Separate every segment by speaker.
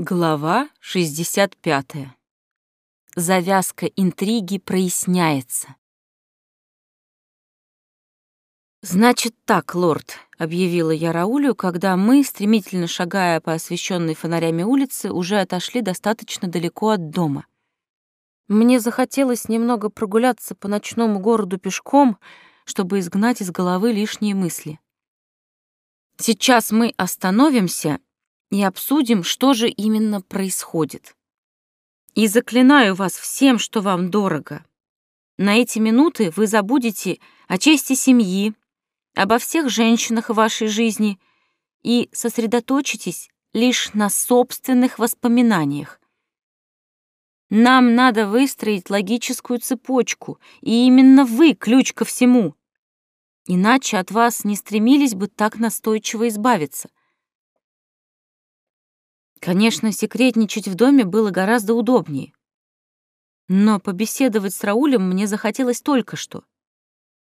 Speaker 1: Глава 65. Завязка интриги проясняется. «Значит так, лорд», — объявила я Раулю, когда мы, стремительно шагая по освещенной фонарями улице, уже отошли достаточно далеко от дома. Мне захотелось немного прогуляться по ночному городу пешком, чтобы изгнать из головы лишние мысли. Сейчас мы остановимся и обсудим, что же именно происходит. И заклинаю вас всем, что вам дорого. На эти минуты вы забудете о чести семьи, обо всех женщинах в вашей жизни и сосредоточитесь лишь на собственных воспоминаниях. Нам надо выстроить логическую цепочку, и именно вы ключ ко всему. Иначе от вас не стремились бы так настойчиво избавиться. Конечно, секретничать в доме было гораздо удобнее. Но побеседовать с Раулем мне захотелось только что.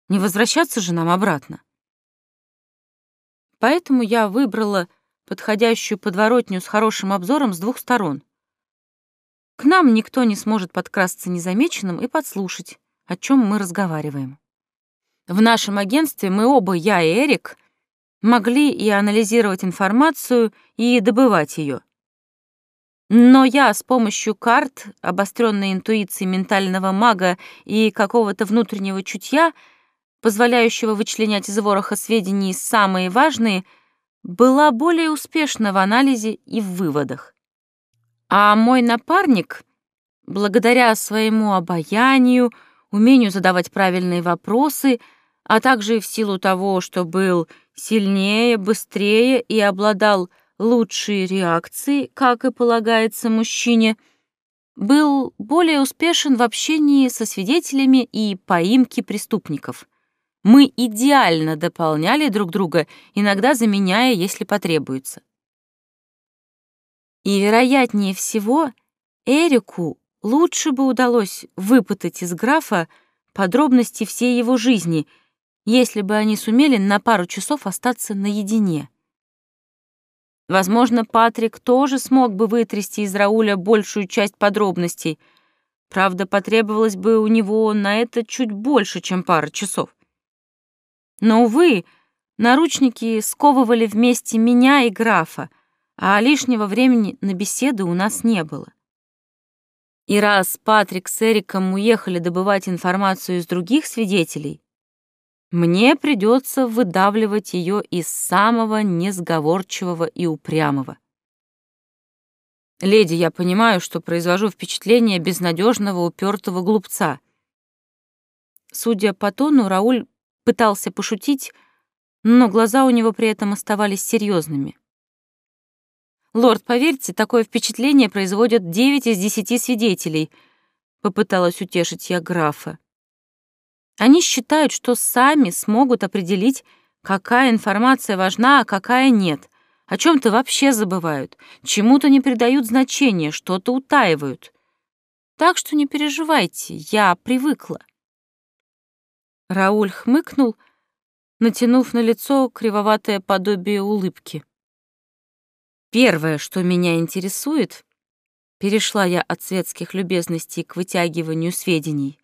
Speaker 1: Не возвращаться же нам обратно. Поэтому я выбрала подходящую подворотню с хорошим обзором с двух сторон. К нам никто не сможет подкрасться незамеченным и подслушать, о чем мы разговариваем. В нашем агентстве мы оба, я и Эрик, могли и анализировать информацию, и добывать ее. Но я с помощью карт, обостренной интуиции ментального мага и какого-то внутреннего чутья, позволяющего вычленять из вороха сведений самые важные, была более успешна в анализе и в выводах. А мой напарник, благодаря своему обаянию, умению задавать правильные вопросы, а также в силу того, что был сильнее, быстрее и обладал лучшей реакции, как и полагается мужчине, был более успешен в общении со свидетелями и поимке преступников. Мы идеально дополняли друг друга, иногда заменяя, если потребуется. И, вероятнее всего, Эрику лучше бы удалось выпытать из графа подробности всей его жизни, если бы они сумели на пару часов остаться наедине. Возможно, Патрик тоже смог бы вытрясти из Рауля большую часть подробностей. Правда, потребовалось бы у него на это чуть больше, чем пара часов. Но, увы, наручники сковывали вместе меня и графа, а лишнего времени на беседы у нас не было. И раз Патрик с Эриком уехали добывать информацию из других свидетелей, мне придется выдавливать ее из самого несговорчивого и упрямого. Леди, я понимаю, что произвожу впечатление безнадежного упертого глупца. Судя по тону, Рауль пытался пошутить, но глаза у него при этом оставались серьезными. «Лорд, поверьте, такое впечатление производят девять из десяти свидетелей», — попыталась утешить я графа. Они считают, что сами смогут определить, какая информация важна, а какая нет. О чем-то вообще забывают, чему-то не придают значения, что-то утаивают. Так что не переживайте, я привыкла. Рауль хмыкнул, натянув на лицо кривоватое подобие улыбки. Первое, что меня интересует, перешла я от светских любезностей к вытягиванию сведений.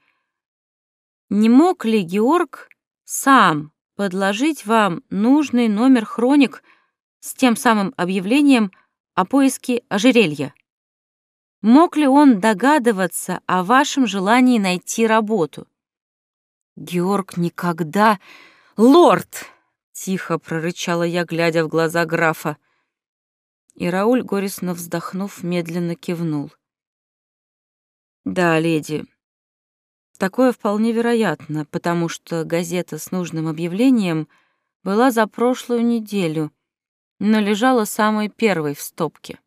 Speaker 1: Не мог ли Георг сам подложить вам нужный номер хроник с тем самым объявлением о поиске ожерелья? Мог ли он догадываться о вашем желании найти работу? Георг никогда... «Лорд!» — тихо прорычала я, глядя в глаза графа. И Рауль, горестно вздохнув, медленно кивнул. «Да, леди, Такое вполне вероятно, потому что газета с нужным объявлением была за прошлую неделю, но лежала самой первой в стопке.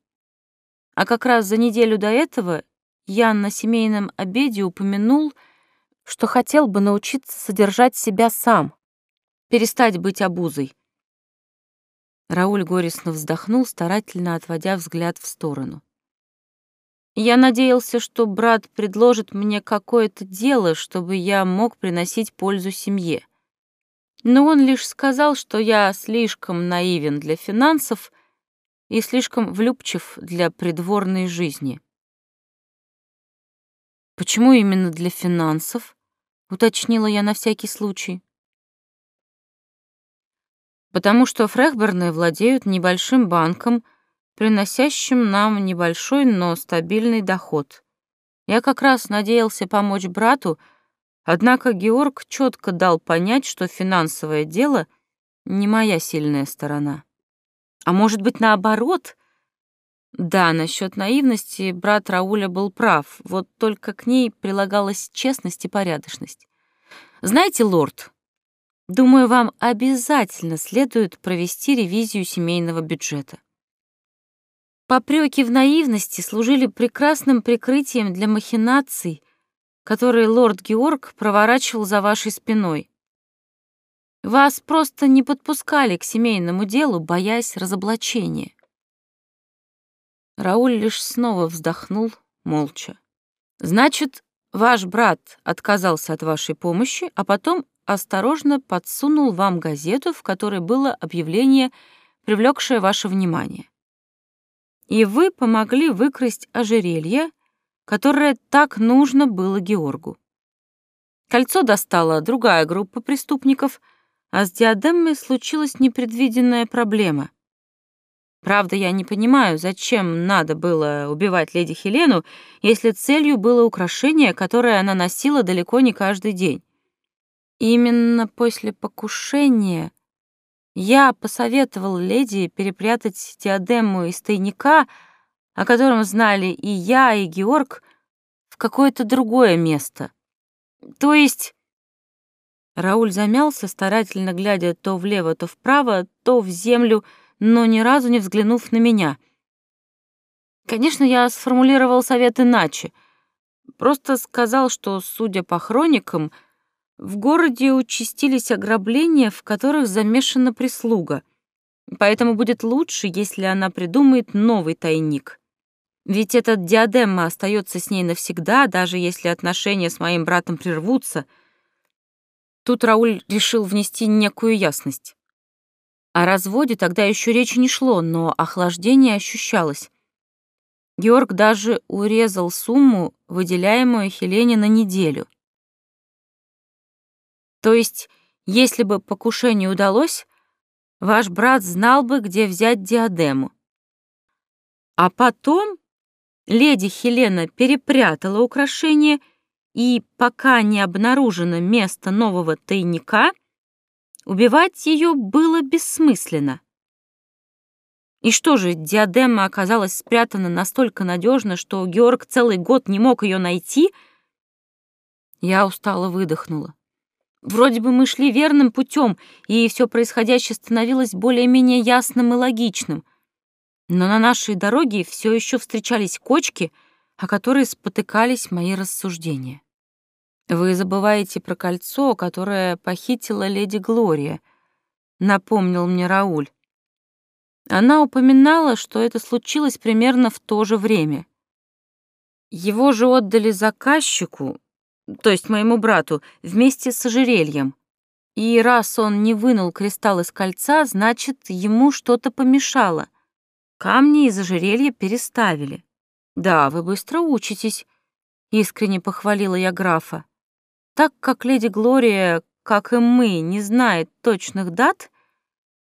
Speaker 1: А как раз за неделю до этого Ян на семейном обеде упомянул, что хотел бы научиться содержать себя сам, перестать быть обузой. Рауль горестно вздохнул, старательно отводя взгляд в сторону. Я надеялся, что брат предложит мне какое-то дело, чтобы я мог приносить пользу семье. Но он лишь сказал, что я слишком наивен для финансов и слишком влюбчив для придворной жизни. «Почему именно для финансов?» — уточнила я на всякий случай. «Потому что Фрехберны владеют небольшим банком, приносящим нам небольшой, но стабильный доход. Я как раз надеялся помочь брату, однако Георг четко дал понять, что финансовое дело — не моя сильная сторона. А может быть, наоборот? Да, насчет наивности брат Рауля был прав, вот только к ней прилагалась честность и порядочность. Знаете, лорд, думаю, вам обязательно следует провести ревизию семейного бюджета. Попреки в наивности служили прекрасным прикрытием для махинаций, которые лорд Георг проворачивал за вашей спиной. Вас просто не подпускали к семейному делу, боясь разоблачения. Рауль лишь снова вздохнул, молча. Значит, ваш брат отказался от вашей помощи, а потом осторожно подсунул вам газету, в которой было объявление, привлекшее ваше внимание и вы помогли выкрасть ожерелье, которое так нужно было Георгу. Кольцо достала другая группа преступников, а с диадемой случилась непредвиденная проблема. Правда, я не понимаю, зачем надо было убивать леди Хелену, если целью было украшение, которое она носила далеко не каждый день. Именно после покушения я посоветовал леди перепрятать диадему из тайника, о котором знали и я, и Георг, в какое-то другое место. То есть... Рауль замялся, старательно глядя то влево, то вправо, то в землю, но ни разу не взглянув на меня. Конечно, я сформулировал совет иначе. Просто сказал, что, судя по хроникам, в городе участились ограбления, в которых замешана прислуга. Поэтому будет лучше, если она придумает новый тайник. Ведь этот диадема остается с ней навсегда, даже если отношения с моим братом прервутся. Тут Рауль решил внести некую ясность. О разводе тогда еще речи не шло, но охлаждение ощущалось. Георг даже урезал сумму, выделяемую Хелене на неделю. То есть, если бы покушение удалось, ваш брат знал бы, где взять диадему. А потом леди Хелена перепрятала украшение, и пока не обнаружено место нового тайника, убивать ее было бессмысленно. И что же, диадема оказалась спрятана настолько надежно, что Георг целый год не мог ее найти? Я устало выдохнула. Вроде бы мы шли верным путем, и все происходящее становилось более-менее ясным и логичным. Но на нашей дороге все еще встречались кочки, о которые спотыкались мои рассуждения. «Вы забываете про кольцо, которое похитила леди Глория», — напомнил мне Рауль. Она упоминала, что это случилось примерно в то же время. Его же отдали заказчику, то есть моему брату, вместе с ожерельем. И раз он не вынул кристалл из кольца, значит, ему что-то помешало. Камни из ожерелья переставили. «Да, вы быстро учитесь», — искренне похвалила я графа. Так как леди Глория, как и мы, не знает точных дат,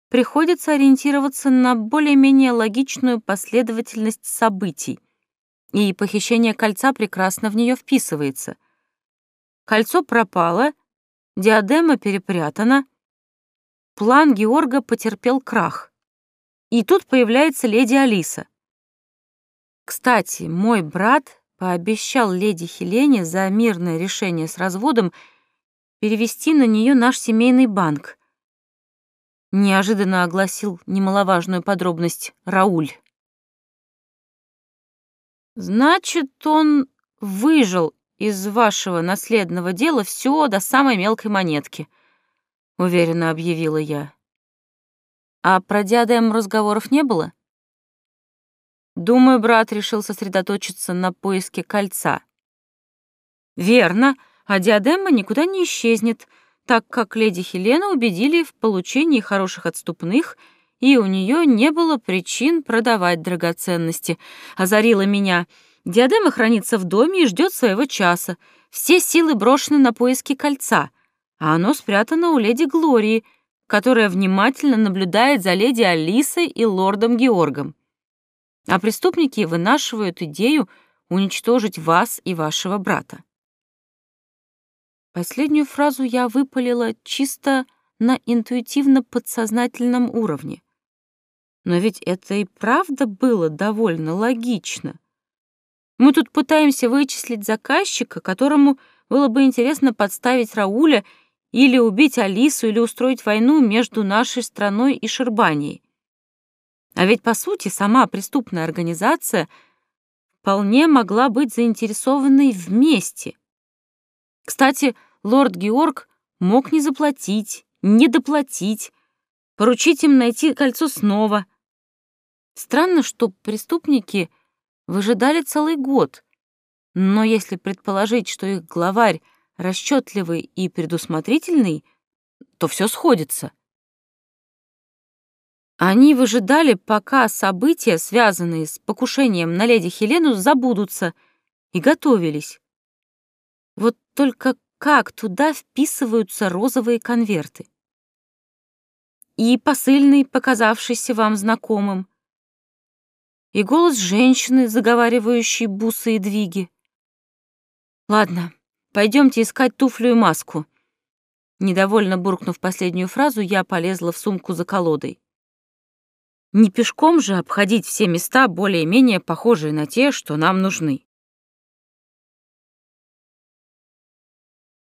Speaker 1: приходится ориентироваться на более-менее логичную последовательность событий, и похищение кольца прекрасно в нее вписывается. Кольцо пропало, диадема перепрятана. План Георга потерпел крах. И тут появляется леди Алиса. Кстати, мой брат пообещал леди Хелене за мирное решение с разводом перевести на нее наш семейный банк. Неожиданно огласил немаловажную подробность Рауль. Значит, он выжил из вашего наследного дела все до самой мелкой монетки», — уверенно объявила я. «А про диадем разговоров не было?» Думаю, брат решил сосредоточиться на поиске кольца. «Верно, а диадема никуда не исчезнет», так как леди Хелена убедили в получении хороших отступных и у нее не было причин продавать драгоценности. Озарила меня. Диадема хранится в доме и ждет своего часа. Все силы брошены на поиски кольца, а оно спрятано у леди Глории, которая внимательно наблюдает за леди Алисой и лордом Георгом. А преступники вынашивают идею уничтожить вас и вашего брата. Последнюю фразу я выпалила чисто на интуитивно-подсознательном уровне. Но ведь это и правда было довольно логично. Мы тут пытаемся вычислить заказчика, которому было бы интересно подставить Рауля или убить Алису, или устроить войну между нашей страной и Шербанией. А ведь, по сути, сама преступная организация вполне могла быть заинтересованной вместе. Кстати, лорд Георг мог не заплатить, не доплатить, поручить им найти кольцо снова. Странно, что преступники выжидали целый год, но если предположить, что их главарь расчетливый и предусмотрительный, то все сходится. Они выжидали, пока события, связанные с покушением на леди Хелену, забудутся, и готовились. Вот только как туда вписываются розовые конверты? И посыльный, показавшийся вам знакомым, и голос женщины, заговаривающей бусы и двиги. Ладно, Пойдемте искать туфлю и маску». Недовольно буркнув последнюю фразу, я полезла в сумку за колодой. Не пешком же обходить все места, более-менее похожие на те, что нам нужны.